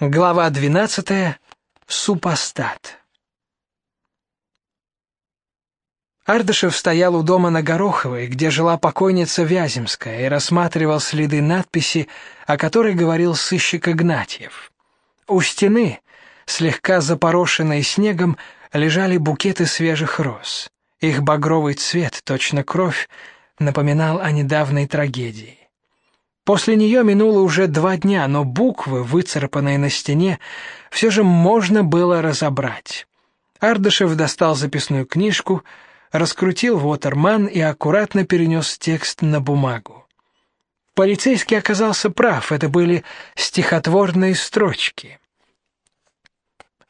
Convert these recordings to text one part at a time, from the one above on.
Глава 12. Супостат. Ардышев стоял у дома на Гороховой, где жила покойница Вяземская, и рассматривал следы надписи, о которой говорил сыщик Игнатьев. У стены, слегка запорошенной снегом, лежали букеты свежих роз. Их багровый цвет, точно кровь, напоминал о недавней трагедии. После нее минуло уже два дня, но буквы, выцарапанные на стене, все же можно было разобрать. Ардышев достал записную книжку, раскрутил вотерман и аккуратно перенес текст на бумагу. Полицейский оказался прав, это были стихотворные строчки.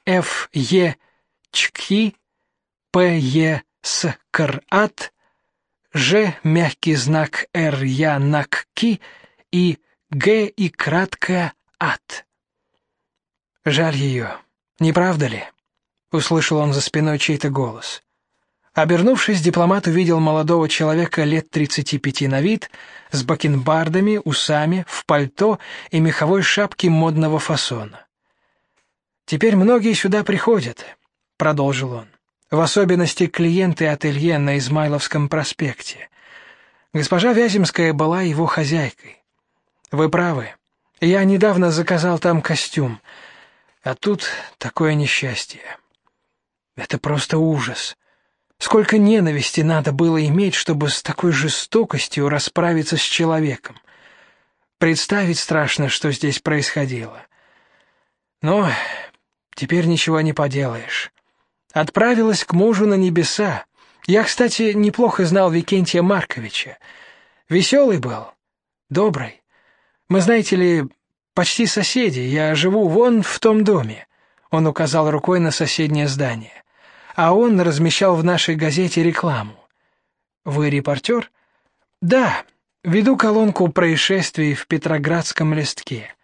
Ф Е чки П Е С Крат Ж мягкий знак Р Я накки и Г и краткое ад. Жаль ее, не правда ли? услышал он за спиной чей-то голос. Обернувшись, дипломат увидел молодого человека лет тридцати пяти на вид, с бакенбардами, усами, в пальто и меховой шапке модного фасона. Теперь многие сюда приходят, продолжил он. В особенности клиенты ателье на Измайловском проспекте. Госпожа Вяземская была его хозяйкой. Вы правы. Я недавно заказал там костюм, а тут такое несчастье. Это просто ужас. Сколько ненависти надо было иметь, чтобы с такой жестокостью расправиться с человеком. Представить страшно, что здесь происходило. Но теперь ничего не поделаешь. Отправилась к мужу на небеса. Я, кстати, неплохо знал Викентия Марковича. Веселый был, добрый. Мы, знаете ли, почти соседи. Я живу вон в том доме. Он указал рукой на соседнее здание. А он размещал в нашей газете рекламу. Вы репортер? Да, веду колонку происшествий в Петроградском листке.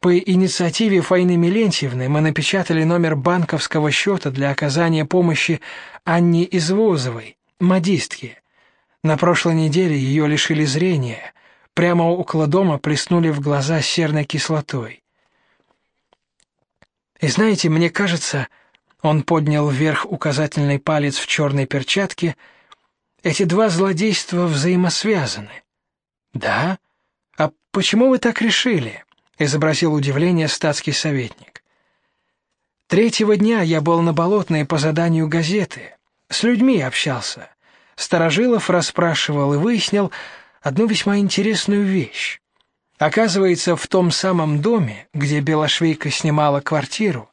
По инициативе Фаины Милентьевны мы напечатали номер банковского счета для оказания помощи Анне Извозовой, модистке. На прошлой неделе ее лишили зрения, прямо около дома плеснули в глаза серной кислотой. И знаете, мне кажется, он поднял вверх указательный палец в черной перчатке, эти два злодейства взаимосвязаны. Да? А почему вы так решили? изобразил удивление статский советник. Третьего дня я был на Болотной по заданию газеты, с людьми общался. Старожилов расспрашивал и выяснил, одну весьма интересную вещь. Оказывается, в том самом доме, где Белошвейка снимала квартиру,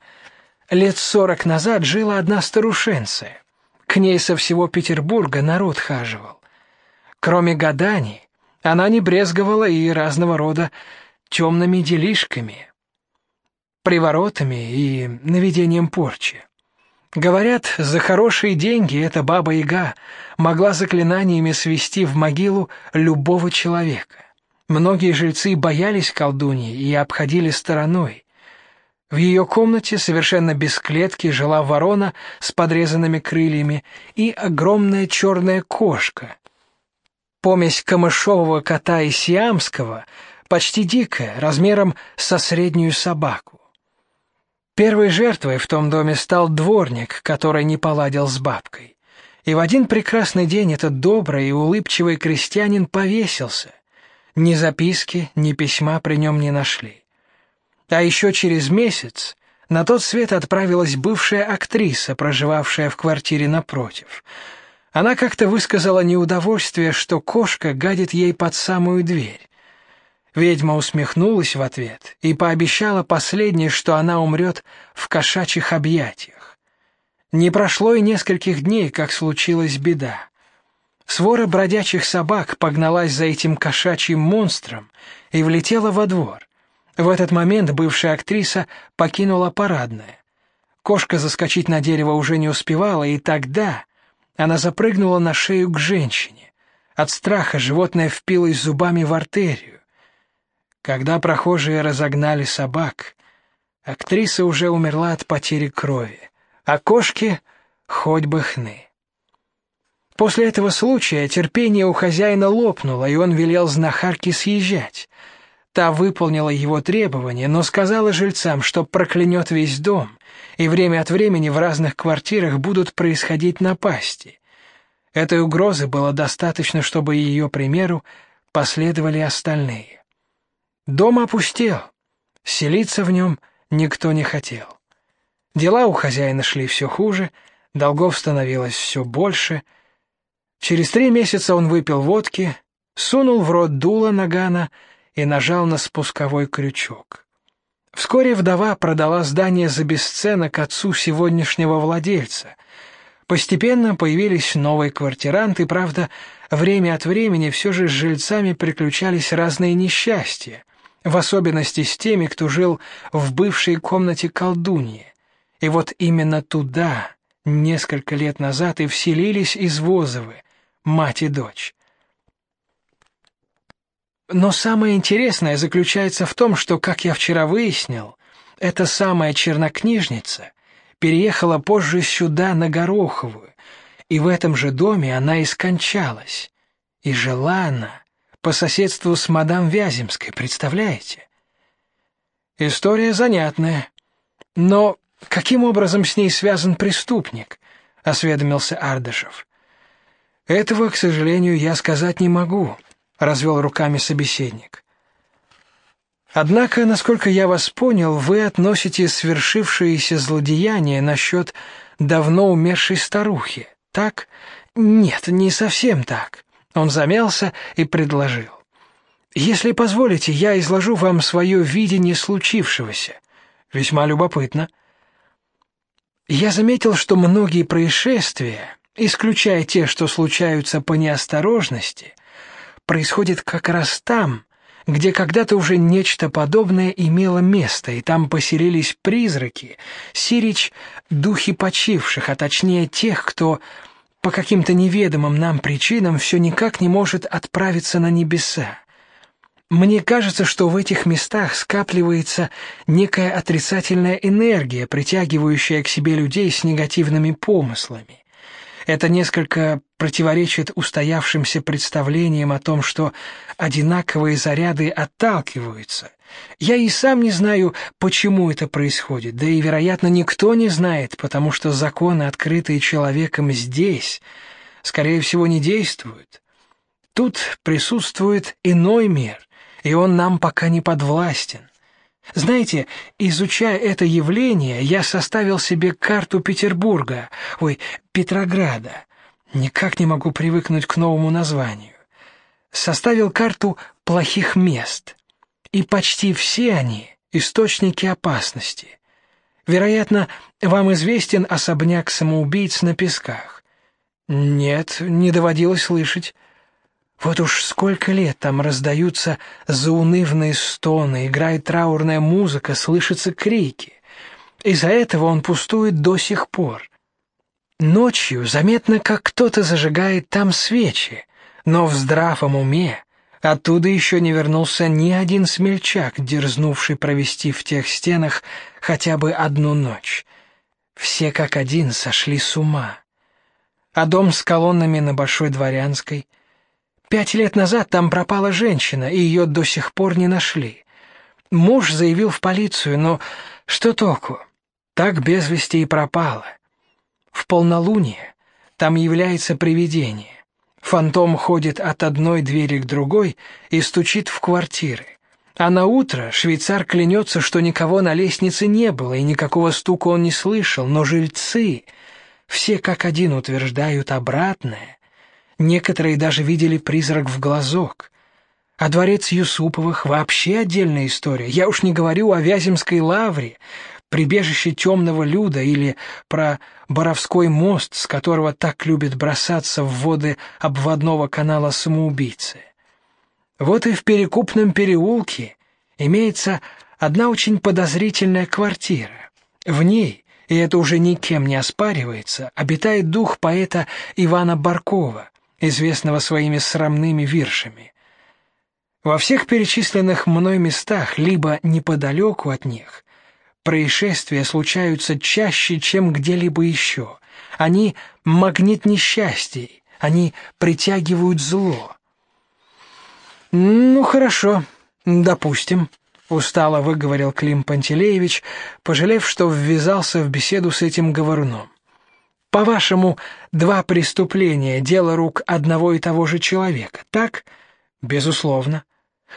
лет сорок назад жила одна старушенция. К ней со всего Петербурга народ хаживал. Кроме гаданий, она не брезговала и разного рода темными делишками, приворотами и наведением порчи. Говорят, за хорошие деньги эта баба-яга могла заклинаниями свести в могилу любого человека. Многие жильцы боялись колдуньи и обходили стороной. В ее комнате совершенно без клетки жила ворона с подрезанными крыльями и огромная черная кошка. Помесь камышового кота и сиамского, почти дикая, размером со среднюю собаку. Первой жертвой в том доме стал дворник, который не поладил с бабкой. И в один прекрасный день этот добрый и улыбчивый крестьянин повесился. Ни записки, ни письма при нем не нашли. А еще через месяц на тот свет отправилась бывшая актриса, проживавшая в квартире напротив. Она как-то высказала неудовольствие, что кошка гадит ей под самую дверь. Ведьма усмехнулась в ответ и пообещала последнее, что она умрет в кошачьих объятиях. Не прошло и нескольких дней, как случилась беда. Свора бродячих собак погналась за этим кошачьим монстром и влетела во двор. В этот момент бывшая актриса покинула парадное. Кошка заскочить на дерево уже не успевала, и тогда она запрыгнула на шею к женщине. От страха животное впилось зубами в артерию. Когда прохожие разогнали собак, актриса уже умерла от потери крови, а кошки хоть бы хны. После этого случая терпение у хозяина лопнуло, и он велел знахарке съезжать. Та выполнила его требования, но сказала жильцам, что проклянет весь дом, и время от времени в разных квартирах будут происходить напасти. Этой угрозы было достаточно, чтобы ее примеру последовали остальные. Дом опустел, селиться в нем никто не хотел. Дела у хозяина шли все хуже, долгов становилось все больше. Через три месяца он выпил водки, сунул в рот дуло нагана и нажал на спусковой крючок. Вскоре вдова продала здание за бесценок отцу сегодняшнего владельца. Постепенно появились новые квартиранты, правда, время от времени все же с жильцами приключались разные несчастья, в особенности с теми, кто жил в бывшей комнате колдуньи. И вот именно туда несколько лет назад и вселились извозовы, мать и дочь. Но самое интересное заключается в том, что, как я вчера выяснил, эта самая чернокнижница переехала позже сюда, на Гороховую, и в этом же доме она и скончалась. И жила она по соседству с мадам Вяземской, представляете? История занятная. Но каким образом с ней связан преступник? осведомился Ардышев. Этого, к сожалению, я сказать не могу развел руками собеседник. Однако, насколько я вас понял, вы относите свершившееся злодеяние насчет давно умершей старухи. Так? Нет, не совсем так. Он замялся и предложил: "Если позволите, я изложу вам свое видение случившегося. Весьма любопытно. Я заметил, что многие происшествия, исключая те, что случаются по неосторожности, происходит как раз там, где когда-то уже нечто подобное имело место, и там поселились призраки, сирич духи почивших, а точнее тех, кто по каким-то неведомым нам причинам все никак не может отправиться на небеса. Мне кажется, что в этих местах скапливается некая отрицательная энергия, притягивающая к себе людей с негативными помыслами. Это несколько противоречит устоявшимся представлениям о том, что одинаковые заряды отталкиваются. Я и сам не знаю, почему это происходит, да и, вероятно, никто не знает, потому что законы, открытые человеком здесь, скорее всего, не действуют. Тут присутствует иной мир, и он нам пока не подвластен. Знаете, изучая это явление, я составил себе карту Петербурга, ой, Петрограда. Никак не могу привыкнуть к новому названию. Составил карту плохих мест. И почти все они источники опасности. Вероятно, вам известен особняк самоубийц на Песках. Нет, не доводилось слышать. Вот уж сколько лет там раздаются заунывные стоны, играет траурная музыка, слышатся крики. Из-за этого он пустует до сих пор. Ночью заметно, как кто-то зажигает там свечи, но в здравом уме оттуда еще не вернулся ни один смельчак, дерзнувший провести в тех стенах хотя бы одну ночь. Все как один сошли с ума. А дом с колоннами на Большой Дворянской — Пять лет назад там пропала женщина, и ее до сих пор не нашли. Муж заявил в полицию, но что толку? Так без вести и пропала. В полнолуние там является привидение. Фантом ходит от одной двери к другой и стучит в квартиры. А на утро швейцар клянется, что никого на лестнице не было и никакого стука он не слышал, но жильцы все как один утверждают обратное. Некоторые даже видели призрак в глазок. А дворец Юсуповых вообще отдельная история. Я уж не говорю о Вяземской лавре, прибежище темного люда или про Боровской мост, с которого так любят бросаться в воды обводного канала самоубийцы. Вот и в Перекупном переулке имеется одна очень подозрительная квартира. В ней, и это уже никем не оспаривается, обитает дух поэта Ивана Баркова, известного своими срамными виршами. Во всех перечисленных мной местах, либо неподалеку от них, происшествия случаются чаще, чем где-либо еще. Они магнит несчастий, они притягивают зло. Ну хорошо, Допустим, устало выговорил Клим Пантелеевич, пожалев, что ввязался в беседу с этим говоруном. По-вашему, два преступления дело рук одного и того же человека, так? Безусловно.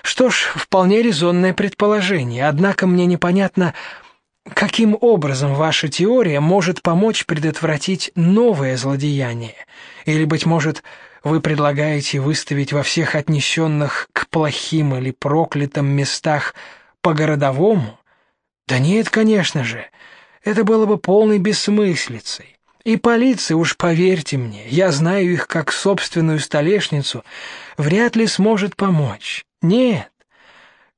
Что ж, вполне резонное предположение. Однако мне непонятно, каким образом ваша теория может помочь предотвратить новое злодеяние. Или быть может, вы предлагаете выставить во всех отнесенных к плохим или проклятым местах по городовому? Да нет, конечно же. Это было бы полной бессмыслицей. И полиция, уж поверьте мне, я знаю их как собственную столешницу, вряд ли сможет помочь. Нет.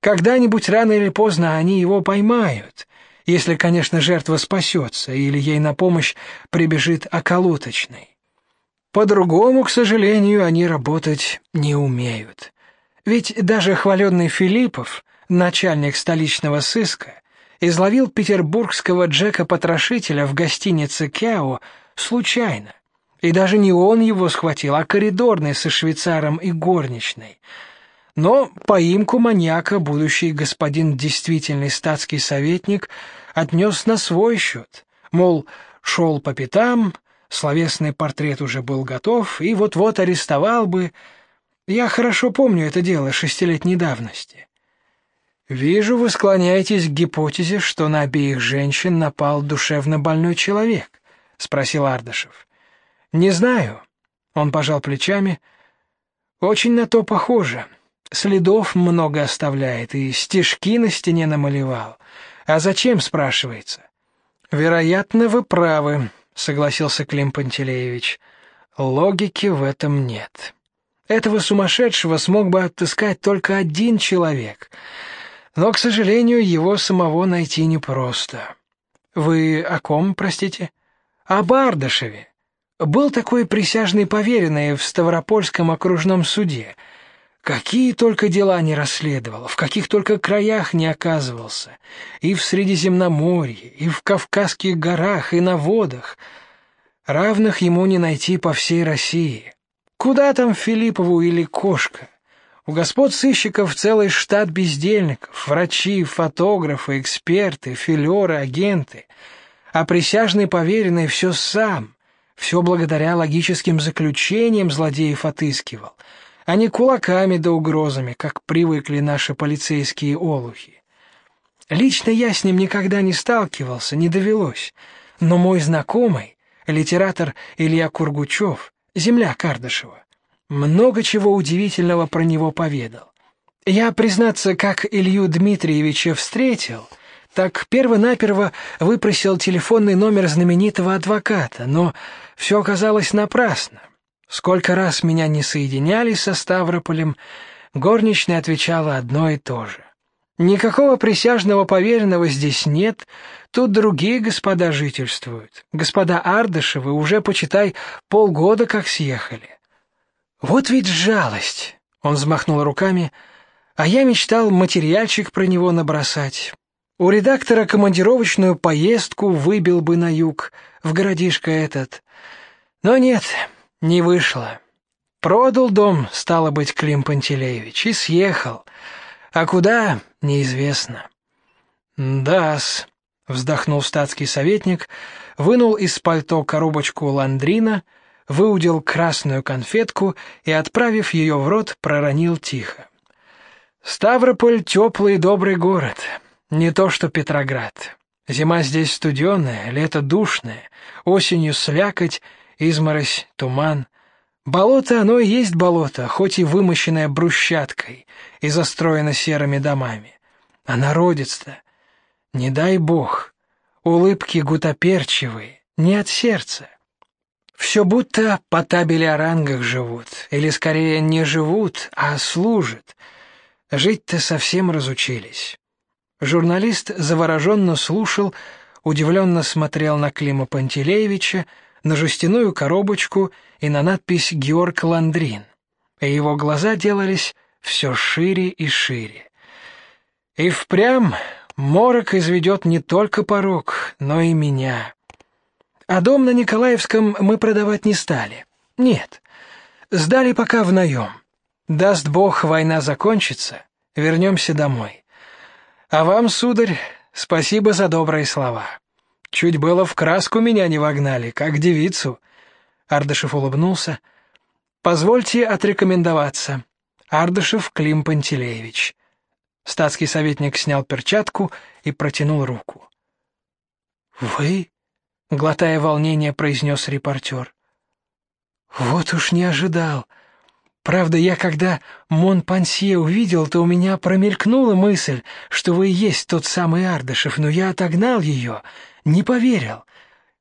Когда-нибудь рано или поздно они его поймают, если, конечно, жертва спасется или ей на помощь прибежит околоточный. По-другому, к сожалению, они работать не умеют. Ведь даже хваленный Филиппов, начальник столичного сыска, изловил петербургского Джека-потрошителя в гостинице Кяо случайно. И даже не он его схватил, а коридорный со швейцаром и горничной. Но поимку маньяка будущий господин действительный статский советник отнес на свой счет. Мол, шел по пятам, словесный портрет уже был готов, и вот-вот арестовал бы. Я хорошо помню это дело шестилетней давности. Вижу, вы склоняетесь к гипотезе, что на обеих женщин напал душевно больной человек, спросил Ардашев. Не знаю, он пожал плечами. Очень на то похоже. Следов много оставляет и стежки на стене намалевал. А зачем, спрашивается? Вероятно, вы правы, согласился Клим Пантелеевич. Логики в этом нет. Этого сумасшедшего смог бы отыскать только один человек. Но, к сожалению, его самого найти непросто. Вы о ком, простите? О Бардашеве. Был такой присяжный поверенный в Ставропольском окружном суде. Какие только дела не расследовал, в каких только краях не оказывался, и в Средиземноморье, и в Кавказских горах, и на водах. Равных ему не найти по всей России. Куда там Филиппову или Кошка? У господ сыщиков целый штат бездельников: врачи, фотографы, эксперты, филеры, агенты. А присяжный поверенный все сам, все благодаря логическим заключениям злодеев отыскивал, а не кулаками да угрозами, как привыкли наши полицейские олухи. Лично я с ним никогда не сталкивался, не довелось, но мой знакомый, литератор Илья Кургучев, земля Кардашева, много чего удивительного про него поведал. Я, признаться, как Илью Дмитриевича встретил, так перво-наперво выпросил телефонный номер знаменитого адвоката, но все оказалось напрасно. Сколько раз меня не соединяли со Ставрополем, горничная отвечала одно и то же. Никакого присяжного поверенного здесь нет, тут другие господа жительствуют. Господа Ардышевы уже почитай полгода как съехали. Вот ведь жалость. Он взмахнул руками, а я мечтал материальчик про него набросать. У редактора командировочную поездку выбил бы на юг, в городишко этот. Но нет, не вышло. Продал дом, стало быть, Клим Пантелеевич, и съехал. А куда неизвестно. Да-с, вздохнул статский советник, вынул из пальто коробочку ландрина выудил красную конфетку и, отправив ее в рот, проронил тихо: Ставрополь теплый добрый город, не то что Петроград. Зима здесь студеная, лето душное, осенью слякоть, изморозь, туман. Болото оно и есть болото, хоть и вымощенное брусчаткой и застроено серыми домами. А народец-то, не дай бог, улыбки гутоперчивые, не от сердца. Все будто по табели о рангах живут, или скорее не живут, а служат. Жить-то совсем разучились. Журналист завороженно слушал, удивленно смотрел на Клима Пантелеевича, на жестяную коробочку и на надпись Георг Ландрин. И его глаза делались все шире и шире. И впрямь морок изведет не только порог, но и меня. А дом на Николаевском мы продавать не стали. Нет. Сдали пока в наем. Даст Бог, война закончится, вернемся домой. А вам, сударь, спасибо за добрые слова. Чуть было в краску меня не вогнали, как девицу. Ардышев улыбнулся. Позвольте отрекомендоваться. Ардышев Клим Пантелеевич. Статский советник снял перчатку и протянул руку. Вы, глотая волнение, произнес репортер. Вот уж не ожидал. Правда, я когда Монпансье увидел, то у меня промелькнула мысль, что вы и есть тот самый Ардышев, но я отогнал ее, не поверил.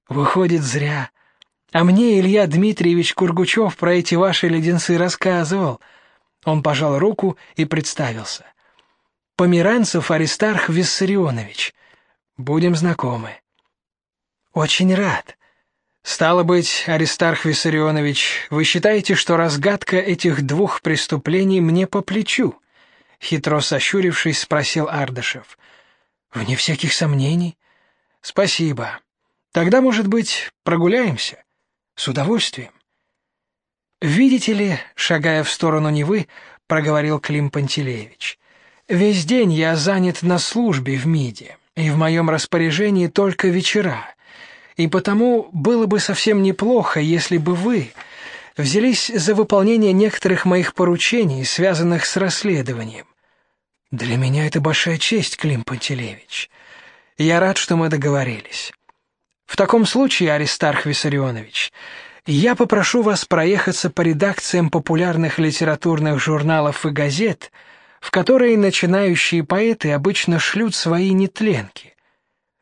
Выходит, зря. А мне Илья Дмитриевич Кургучев про эти ваши леденцы рассказывал. Он пожал руку и представился. Померанцев Аристарх Виссарионович. Будем знакомы. Очень рад. Стало быть, Аристарх Виссарионович, вы считаете, что разгадка этих двух преступлений мне по плечу? Хитро сощурившись, спросил Ардашев. Вне всяких сомнений. Спасибо. Тогда, может быть, прогуляемся? С удовольствием. Видите ли, шагая в сторону Невы, проговорил Клим Пантелеевич. Весь день я занят на службе в МИДе, и в моем распоряжении только вечера и потому было бы совсем неплохо, если бы вы взялись за выполнение некоторых моих поручений, связанных с расследованием. Для меня это большая честь, Клим Пантелеевич. Я рад, что мы договорились. В таком случае, Аристарх Виссарионович, я попрошу вас проехаться по редакциям популярных литературных журналов и газет, в которые начинающие поэты обычно шлют свои нетленки.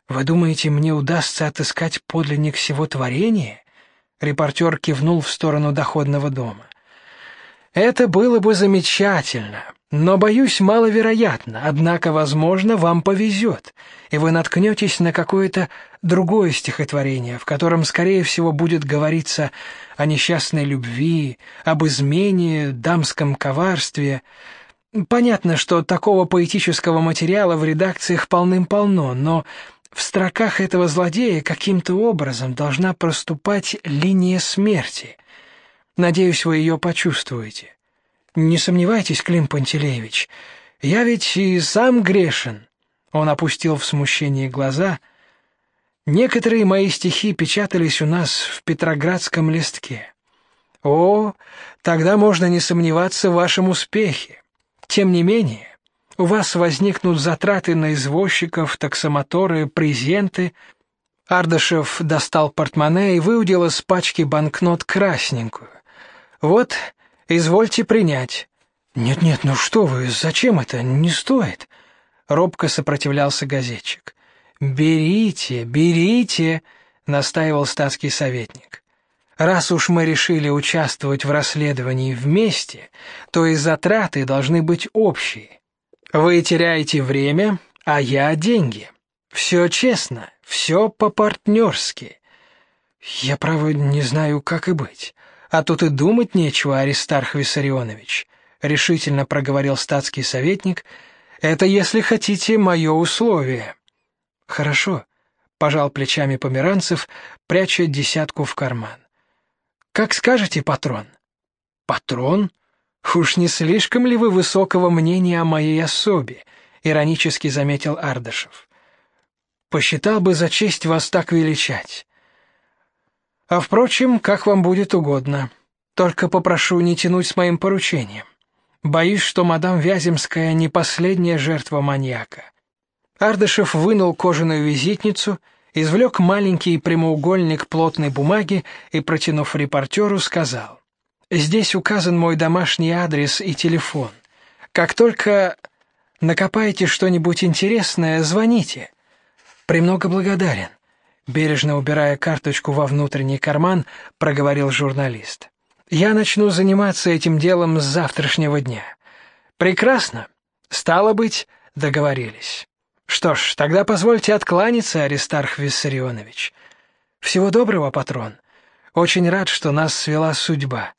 Вы думаете, мне удастся отыскать подлинник всего творения? Репортер кивнул в сторону доходного дома. Это было бы замечательно, но боюсь, маловероятно. Однако, возможно, вам повезет, и вы наткнетесь на какое-то другое стихотворение, в котором, скорее всего, будет говориться о несчастной любви, об измене, дамском коварстве. Понятно, что такого поэтического материала в редакциях полным-полно, но в строках этого злодея каким-то образом должна проступать линия смерти. Надеюсь, вы ее почувствуете. Не сомневайтесь, Клим Пантелеевич, я ведь и сам грешен. Он опустил в смущении глаза. Некоторые мои стихи печатались у нас в Петроградском листке. О, тогда можно не сомневаться в вашем успехе. Тем не менее, у вас возникнут затраты на извозчиков, таксомоторы, презенты. Ардашев достал портмоне и выудил из пачки банкнот красненькую. Вот, извольте принять. Нет, нет, ну что вы, зачем это? Не стоит. Робко сопротивлялся газетчик. Берите, берите, настаивал статский советник. Раз уж мы решили участвовать в расследовании вместе, то и затраты должны быть общие. Вы теряете время, а я деньги. Все честно, все по-партнерски. Я, право, не знаю, как и быть. А тут и думать нечего, Аристарх Виссарионович, решительно проговорил статский советник. Это, если хотите, мое условие. Хорошо, пожал плечами Померанцев, пряча десятку в карман. Как скажете, патрон. Патрон? Уж не слишком ли вы высокого мнения о моей особе? иронически заметил Ардашев. Посчитал бы за честь вас так величать. А впрочем, как вам будет угодно. Только попрошу не тянуть с моим поручением. Боюсь, что мадам Вяземская не последняя жертва маньяка. Ардашев вынул кожаную визитницу, извлек маленький прямоугольник плотной бумаги и, протянув репортеру, сказал: Здесь указан мой домашний адрес и телефон. Как только накопаете что-нибудь интересное, звоните. Премного благодарен. Бережно убирая карточку во внутренний карман, проговорил журналист. Я начну заниматься этим делом с завтрашнего дня. Прекрасно. Стало быть, договорились. Что ж, тогда позвольте откланяться, Аристарх Виссарионович. Всего доброго, патрон. Очень рад, что нас свела судьба.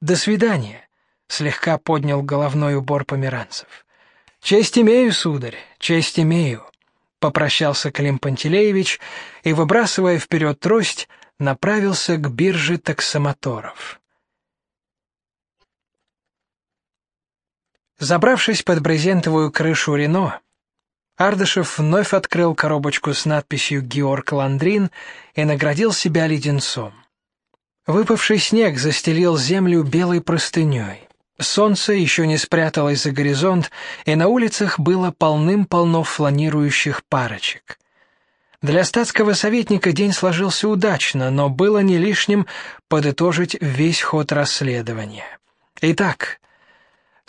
До свидания, слегка поднял головной убор померанцев. Честь имею, сударь, честь имею, попрощался Клим Пантелеевич и, выбрасывая вперед трость, направился к бирже таксомоторов. Забравшись под брезентовую крышу Рено, Ардышев вновь открыл коробочку с надписью «Георг Ландрин» и наградил себя леденцом. Выпавший снег застелил землю белой простыней. Солнце еще не спряталось за горизонт, и на улицах было полным-полно фланирующих парочек. Для статского советника день сложился удачно, но было не лишним подытожить весь ход расследования. Итак,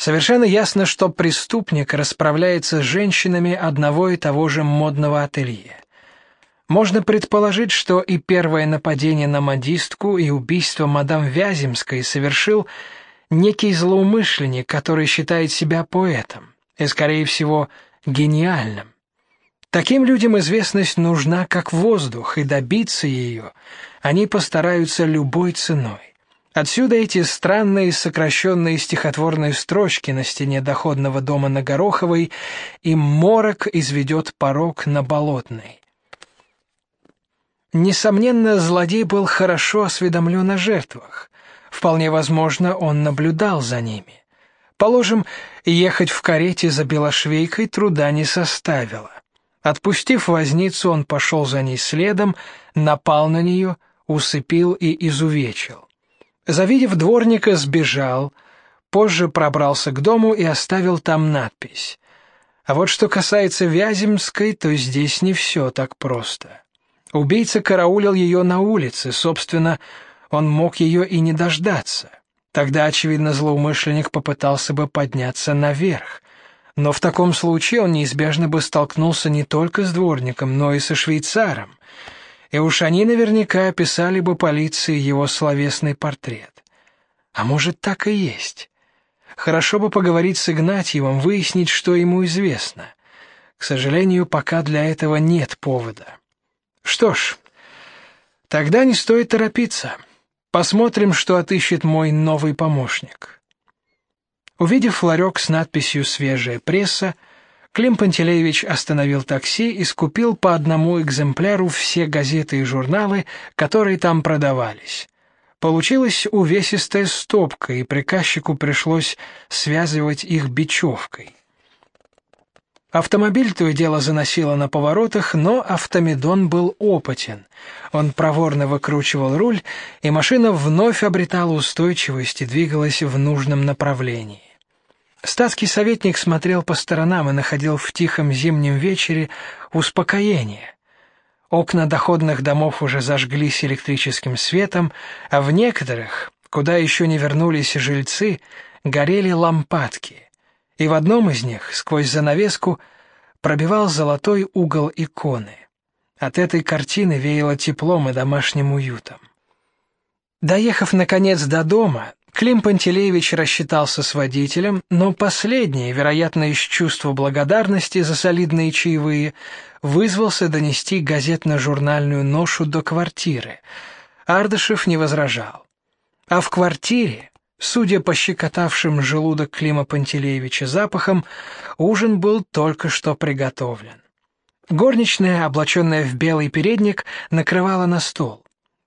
Совершенно ясно, что преступник расправляется с женщинами одного и того же модного ателье. Можно предположить, что и первое нападение на модистку, и убийство мадам Вяземской совершил некий злоумышленник, который считает себя поэтом, и, скорее всего, гениальным. Таким людям известность нужна как воздух, и добиться ее они постараются любой ценой. Отсюда эти странные сокращенные стихотворные строчки на стене доходного дома на Гороховой и морок изведет порог на Болотной. Несомненно, злодей был хорошо осведомлен о жертвах. Вполне возможно, он наблюдал за ними. Положим, ехать в карете за белошвейкой труда не составило. Отпустив возницу, он пошел за ней следом, напал на нее, усыпил и изувечил. Завидев дворника, сбежал, позже пробрался к дому и оставил там надпись. А вот что касается Вяземской, то здесь не все так просто. Убийца караулил ее на улице, собственно, он мог ее и не дождаться. Тогда, очевидно, злоумышленник попытался бы подняться наверх. Но в таком случае он неизбежно бы столкнулся не только с дворником, но и со швейцаром и уж они наверняка описали бы полиции его словесный портрет. А может, так и есть. Хорошо бы поговорить с Игнатьевым, выяснить, что ему известно. К сожалению, пока для этого нет повода. Что ж, тогда не стоит торопиться. Посмотрим, что отыщет мой новый помощник. Увидев ларек с надписью «Свежая пресса», Клим Пантелеевич остановил такси и скупил по одному экземпляру все газеты и журналы, которые там продавались. Получилась увесистая стопка, и приказчику пришлось связывать их бечевкой. Автомобиль то и дело заносило на поворотах, но автомедон был опытен. Он проворно выкручивал руль, и машина вновь обретала устойчивость и двигалась в нужном направлении. Статский советник смотрел по сторонам и находил в тихом зимнем вечере успокоение. Окна доходных домов уже зажглись электрическим светом, а в некоторых, куда еще не вернулись жильцы, горели лампадки. И в одном из них, сквозь занавеску, пробивал золотой угол иконы. От этой картины веяло теплом и домашним уютом. Доехав наконец до дома, Клим Пантелеевич рассчитался с водителем, но последний, вероятно, из чувства благодарности за солидные чаевые, вызвался донести газетно-журнальную ношу до квартиры. Ардышев не возражал. А в квартире, судя по щекотавшим желудок Клима Пантелеевича запахам, ужин был только что приготовлен. Горничная, облаченная в белый передник, накрывала на стол.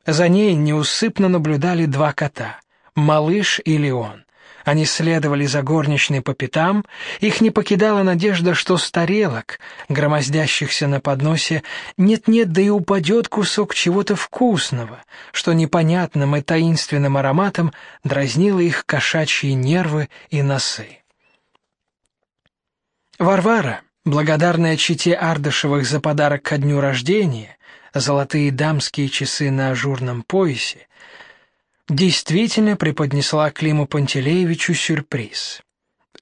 За ней неусыпно наблюдали два кота малыш и Леон. Они следовали за горничной по пятам, их не покидала надежда, что с тарелок, громоздящихся на подносе, нет-нет, да и упадет кусок чего-то вкусного, что непонятным и таинственным ароматом дразнило их кошачьи нервы и носы. Варвара, благодарная чите Ардышевых за подарок ко дню рождения, золотые дамские часы на ажурном поясе, действительно преподнесла Климу Пантелеевичу сюрприз.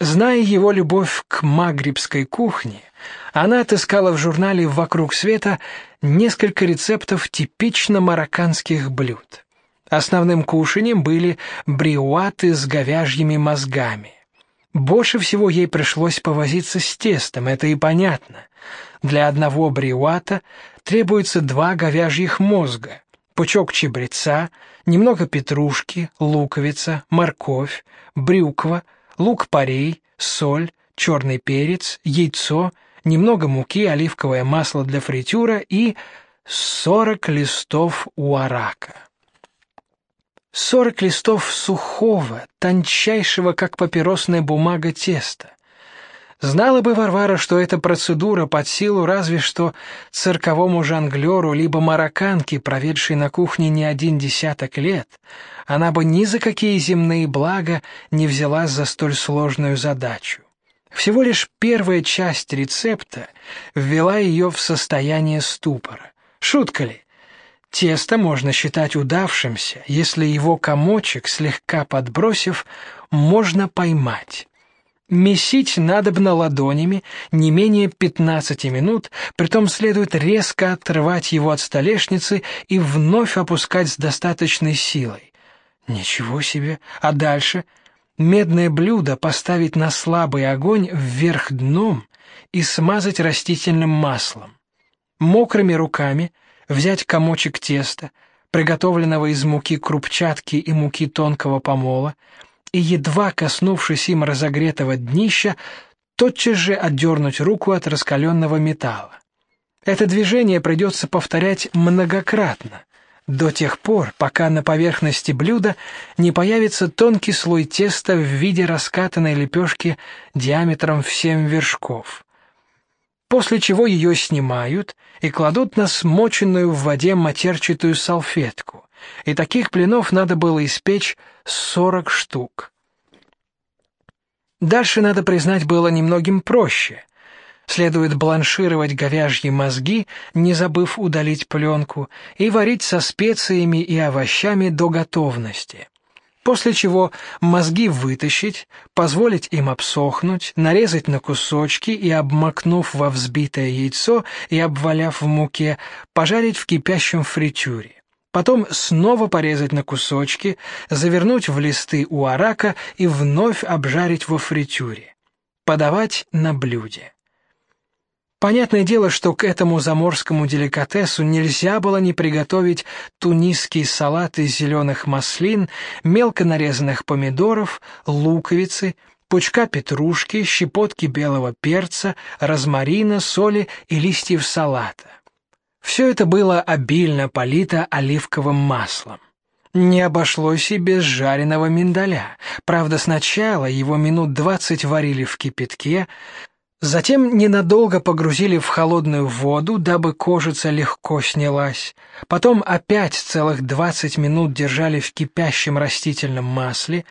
Зная его любовь к магрибской кухне, она отыскала в журнале «Вокруг света» несколько рецептов типично марокканских блюд. Основным кушаньем были бриуаты с говяжьими мозгами. Больше всего ей пришлось повозиться с тестом, это и понятно. Для одного бриуата требуется два говяжьих мозга, пучок чабреца, немного петрушки, луковица, морковь, брюква, лук-порей, соль, черный перец, яйцо, немного муки, оливковое масло для фритюра и 40 листов уарака. Сорок листов сухого, тончайшего, как папиросная бумага, теста. Знала бы Варвара, что эта процедура под силу разве что цирковому жонглеру либо марокканке, проведшей на кухне не один десяток лет, она бы ни за какие земные блага не взялась за столь сложную задачу. Всего лишь первая часть рецепта ввела ее в состояние ступора. Шутка ли? Тесто можно считать удавшимся, если его комочек, слегка подбросив, можно поймать. Месить надобно ладонями не менее 15 минут, притом следует резко отрывать его от столешницы и вновь опускать с достаточной силой. Ничего себе! А дальше медное блюдо поставить на слабый огонь вверх дном и смазать растительным маслом. Мокрыми руками взять комочек теста, приготовленного из муки крупчатки и муки тонкого помола, и едва коснувшись им разогретого днища, тотчас же отдернуть руку от раскаленного металла. Это движение придется повторять многократно, до тех пор, пока на поверхности блюда не появится тонкий слой теста в виде раскатанной лепешки диаметром в 7 вершков после чего ее снимают и кладут на смоченную в воде матерчатую салфетку. И таких блинов надо было испечь 40 штук. Дальше, надо признать, было немногим проще. Следует бланшировать говяжьи мозги, не забыв удалить пленку, и варить со специями и овощами до готовности после чего мозги вытащить, позволить им обсохнуть, нарезать на кусочки и обмакнув во взбитое яйцо и обваляв в муке, пожарить в кипящем фритюре. Потом снова порезать на кусочки, завернуть в листы у арака и вновь обжарить во фритюре. Подавать на блюде. Понятное дело, что к этому заморскому деликатесу нельзя было не приготовить тунисский салат из зеленых маслин, мелко нарезанных помидоров, луковицы, пучка петрушки, щепотки белого перца, розмарина, соли и листьев салата. Все это было обильно полито оливковым маслом. Не обошлось и без жареного миндаля. Правда, сначала его минут двадцать варили в кипятке, Затем ненадолго погрузили в холодную воду, дабы кожица легко снялась. Потом опять целых 20 минут держали в кипящем растительном масле.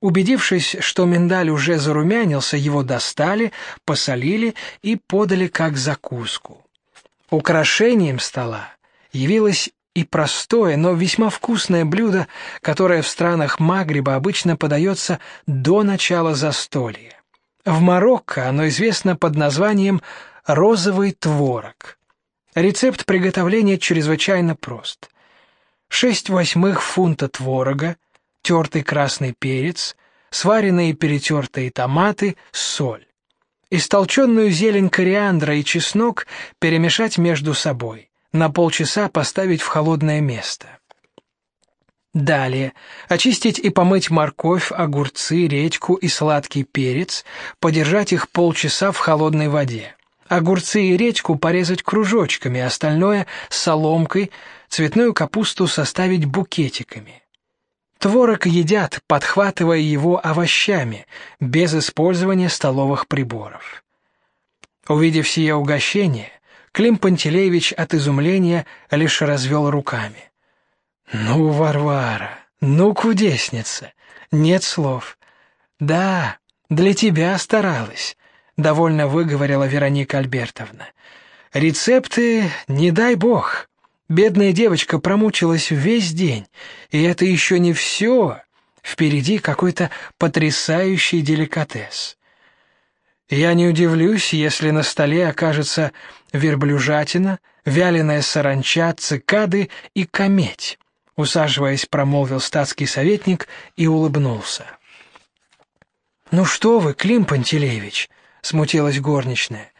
Убедившись, что миндаль уже зарумянился, его достали, посолили и подали как закуску. Украшением стола явилось и простое, но весьма вкусное блюдо, которое в странах Магриба обычно подается до начала застолья. В Марокко оно известно под названием розовый творог. Рецепт приготовления чрезвычайно прост. 6 восьмых фунта творога, тертый красный перец, сваренные и перетертые томаты, соль. Истолченную зелень кориандра и чеснок перемешать между собой. На полчаса поставить в холодное место. Далее очистить и помыть морковь, огурцы, редьку и сладкий перец, подержать их полчаса в холодной воде. Огурцы и редьку порезать кружочками, остальное соломкой, цветную капусту составить букетиками. Творог едят, подхватывая его овощами, без использования столовых приборов. Увидев сие угощение, Клим Пантелеевич от изумления лишь развел руками. Ну, Варвара, ну, кудесница, нет слов. Да, для тебя старалась, довольно выговорила Вероника Альбертовна. Рецепты, не дай бог. Бедная девочка промучилась весь день, и это еще не все. Впереди какой-то потрясающий деликатес. Я не удивлюсь, если на столе окажется верблюжатина, вяленая саранча, цикады и кометь усаживаясь, промолвил статский советник и улыбнулся. Ну что вы, Клим Пантелеевич, смутилась горничная.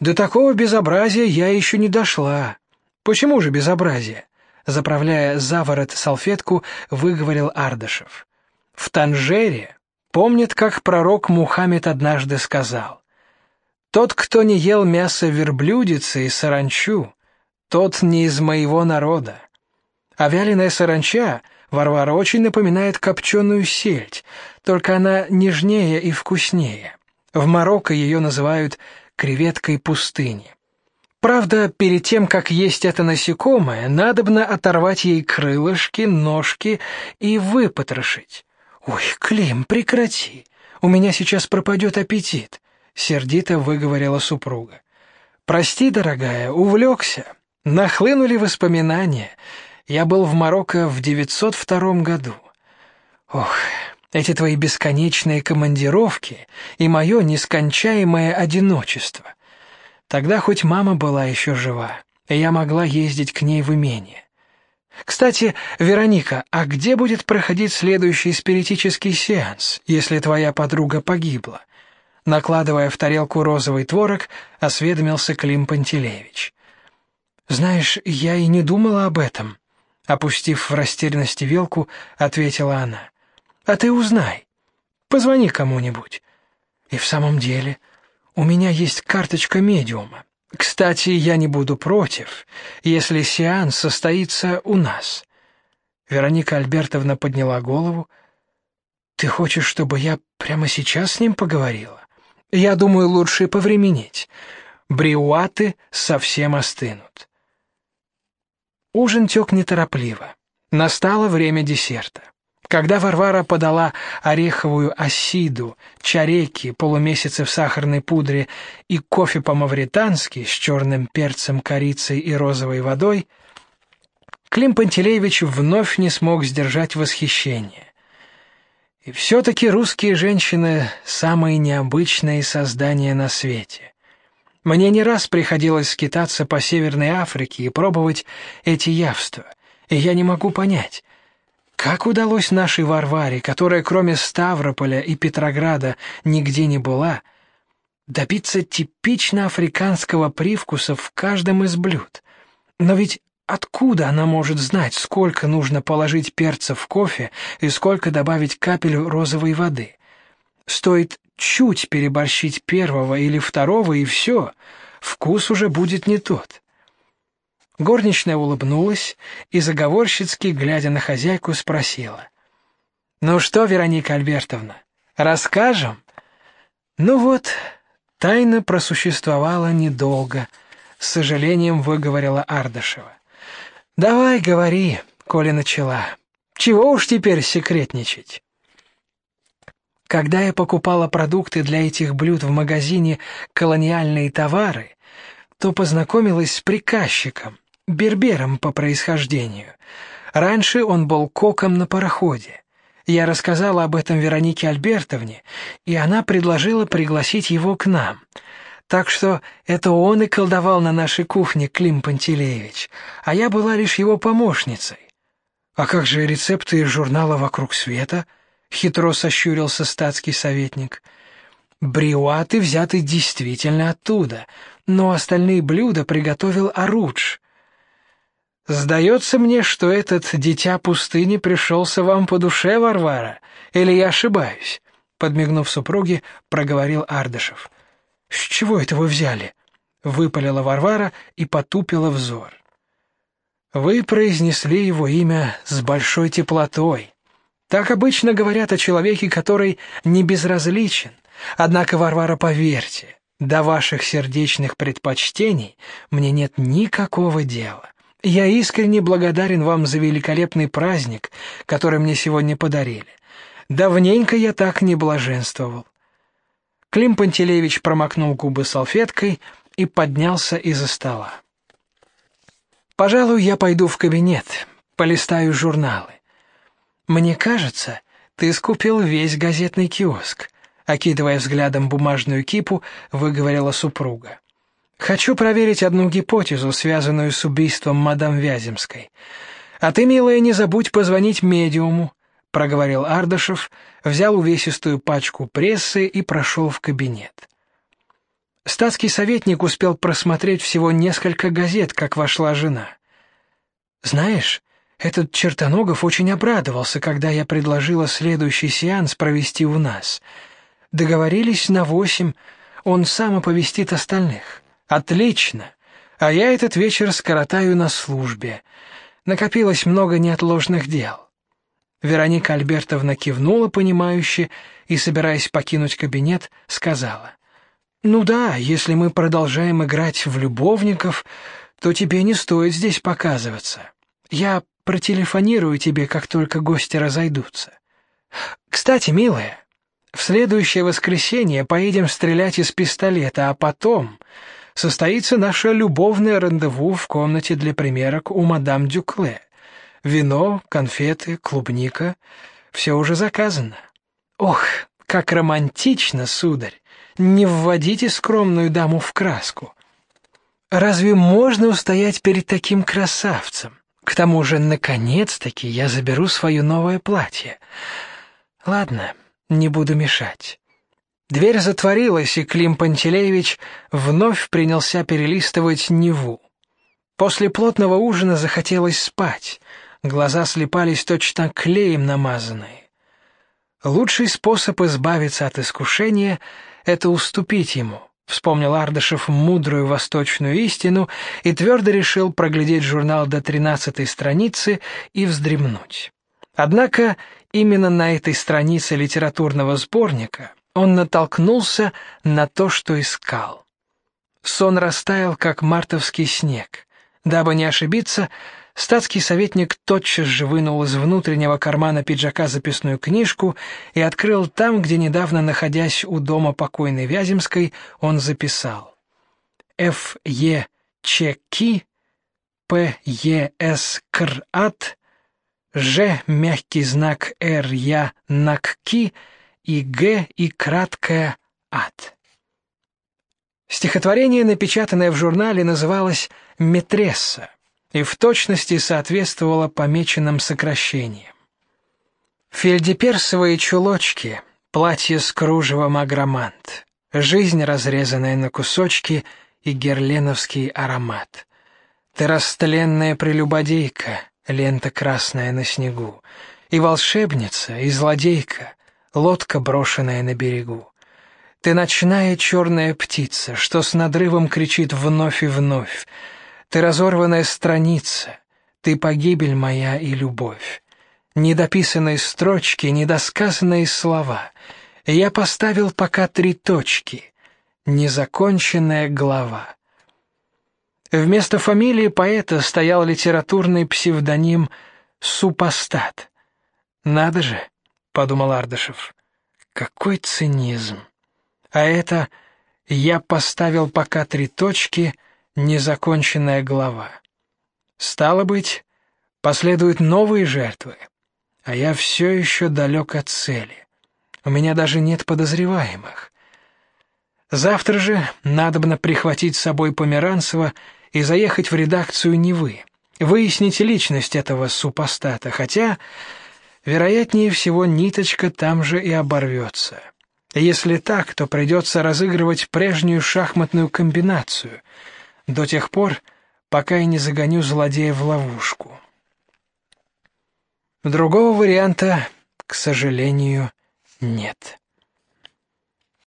До такого безобразия я еще не дошла. Почему же безобразие? заправляя за ворот салфетку, выговорил Ардашев. В Танжере помнят, как пророк Мухаммед однажды сказал: "Тот, кто не ел мясо верблюдицы и саранчу, тот не из моего народа". А вяленая саранча Варвара очень напоминает копченую сельдь, только она нежнее и вкуснее. В Марокко ее называют креветкой пустыни. Правда, перед тем, как есть это насекомое, надобно оторвать ей крылышки, ножки и выпотрошить. Ой, Клим, прекрати. У меня сейчас пропадет аппетит, сердито выговорила супруга. Прости, дорогая, увлекся. Нахлынули воспоминания. Я был в Марокко в 902 году. Ох, эти твои бесконечные командировки и мое нескончаемое одиночество. Тогда хоть мама была еще жива, и я могла ездить к ней в имение. Кстати, Вероника, а где будет проходить следующий спиритический сеанс, если твоя подруга погибла? Накладывая в тарелку розовый творог, осведомился Клим Пантелеевич. Знаешь, я и не думала об этом, опустив в растерянности вилку, ответила она. А ты узнай. Позвони кому-нибудь. И в самом деле, у меня есть карточка медиума. Кстати, я не буду против, если сеанс состоится у нас. Вероника Альбертовна подняла голову. Ты хочешь, чтобы я прямо сейчас с ним поговорила? Я думаю, лучше повременить. Бриуаты совсем остынут. Ужин тек неторопливо. Настало время десерта. Когда Варвара подала ореховую осиду, чареки, полумесяцы в сахарной пудре и кофе по-мавритански с черным перцем, корицей и розовой водой, Клим Пантелеевич вновь не смог сдержать восхищение. И все таки русские женщины самые необычные создания на свете. Мне не раз приходилось скитаться по Северной Африке и пробовать эти явства, и я не могу понять, как удалось нашей Варваре, которая кроме Ставрополя и Петрограда нигде не была, добиться типично африканского привкуса в каждом из блюд. Но ведь откуда она может знать, сколько нужно положить перца в кофе и сколько добавить капель розовой воды? Стоит чуть переборщить первого или второго и все, вкус уже будет не тот. Горничная улыбнулась и заговорщицки, глядя на хозяйку, спросила: "Ну что, Вероника Альбертовна, расскажем?" Ну вот, тайна просуществовала недолго, с сожалением выговорила Ардашева. "Давай, говори", коли начала. "Чего уж теперь секретничать?" Когда я покупала продукты для этих блюд в магазине Колониальные товары, то познакомилась с приказчиком, бербером по происхождению. Раньше он был коком на пароходе. Я рассказала об этом Веронике Альбертовне, и она предложила пригласить его к нам. Так что это он и колдовал на нашей кухне Клим Пантелеевич, а я была лишь его помощницей. А как же рецепты из журнала Вокруг света? хитро сощурился статский советник. Бриуаты взяты действительно оттуда, но остальные блюда приготовил Арудж. Сдается мне, что этот дитя пустыни пришелся вам по душе, Варвара, или я ошибаюсь? подмигнув супруге, проговорил Ардышев. С чего это вы взяли? выпалила Варвара и потупила взор. Вы произнесли его имя с большой теплотой. Так обычно говорят о человеке, который не безразличен. Однако, Варвара, поверьте, до ваших сердечных предпочтений мне нет никакого дела. Я искренне благодарен вам за великолепный праздник, который мне сегодня подарили. Давненько я так не блаженствовал. Клим Пантелеевич промокнул губы салфеткой и поднялся из-за стола. Пожалуй, я пойду в кабинет, полистаю журналы. Мне кажется, ты скупил весь газетный киоск, окидывая взглядом бумажную кипу, выговорила супруга. Хочу проверить одну гипотезу, связанную с убийством мадам Вяземской. А ты, милая, не забудь позвонить медиуму, проговорил Ардашев, взял увесистую пачку прессы и прошел в кабинет. Статский советник успел просмотреть всего несколько газет, как вошла жена. Знаешь, этот Чертоногов очень обрадовался, когда я предложила следующий сеанс провести у нас. Договорились на восемь, он сам оповестит остальных. Отлично. А я этот вечер скоротаю на службе. Накопилось много неотложных дел. Вероника Альбертовна кивнула понимающе и, собираясь покинуть кабинет, сказала: "Ну да, если мы продолжаем играть в любовников, то тебе не стоит здесь показываться. Я протелефонирую тебе, как только гости разойдутся. Кстати, милая, в следующее воскресенье поедем стрелять из пистолета, а потом состоится наше любовное рандеву в комнате для примерок у мадам Дюкле. Вино, конфеты, клубника все уже заказано. Ох, как романтично, сударь. Не вводите скромную даму в краску. Разве можно устоять перед таким красавцем? К тому же, наконец-таки я заберу свое новое платье. Ладно, не буду мешать. Дверь затворилась, и Клим Пантелеевич вновь принялся перелистывать Неву. После плотного ужина захотелось спать. Глаза слепались точно клеем намазанные. Лучший способ избавиться от искушения это уступить ему. Вспомнил Ардашев мудрую восточную истину и твердо решил проглядеть журнал до тринадцатой страницы и вздремнуть. Однако именно на этой странице литературного сборника он натолкнулся на то, что искал. Сон растаял, как мартовский снег. Дабы не ошибиться, статский советник тотчас же вынул из внутреннего кармана пиджака записную книжку и открыл там, где недавно находясь у дома покойной Вяземской, он записал: Ф Е Ч Ки П Е С Кр Ат Ж мягкий знак Р Я Накки и Г и краткое Ат. Стихотворение, напечатанное в журнале, называлось Метресса и в точности соответствовало помеченным сокращениям. Фельдеперсовые чулочки, платье с кружевом агромант, жизнь разрезанная на кусочки и герленовский аромат. Ты растленная прелюбодейка, лента красная на снегу, и волшебница, и злодейка, лодка брошенная на берегу. Ты ночная черная птица, что с надрывом кричит вновь и вновь. Ты разорванная страница, ты погибель моя и любовь. Недописанные строчки, недосказанные слова. Я поставил пока три точки. Незаконченная глава. Вместо фамилии поэта стоял литературный псевдоним Супостат. Надо же, подумал Ардышев. Какой цинизм. А это я поставил пока три точки, незаконченная глава. Стало быть, последуют новые жертвы, а я все еще далек от цели. У меня даже нет подозреваемых. Завтра же надобно прихватить с собой Померанцева и заехать в редакцию Невы, выяснить личность этого супостата, хотя вероятнее всего ниточка там же и оборвется. Если так, то придется разыгрывать прежнюю шахматную комбинацию до тех пор, пока я не загоню злодея в ловушку. Другого варианта, к сожалению, нет.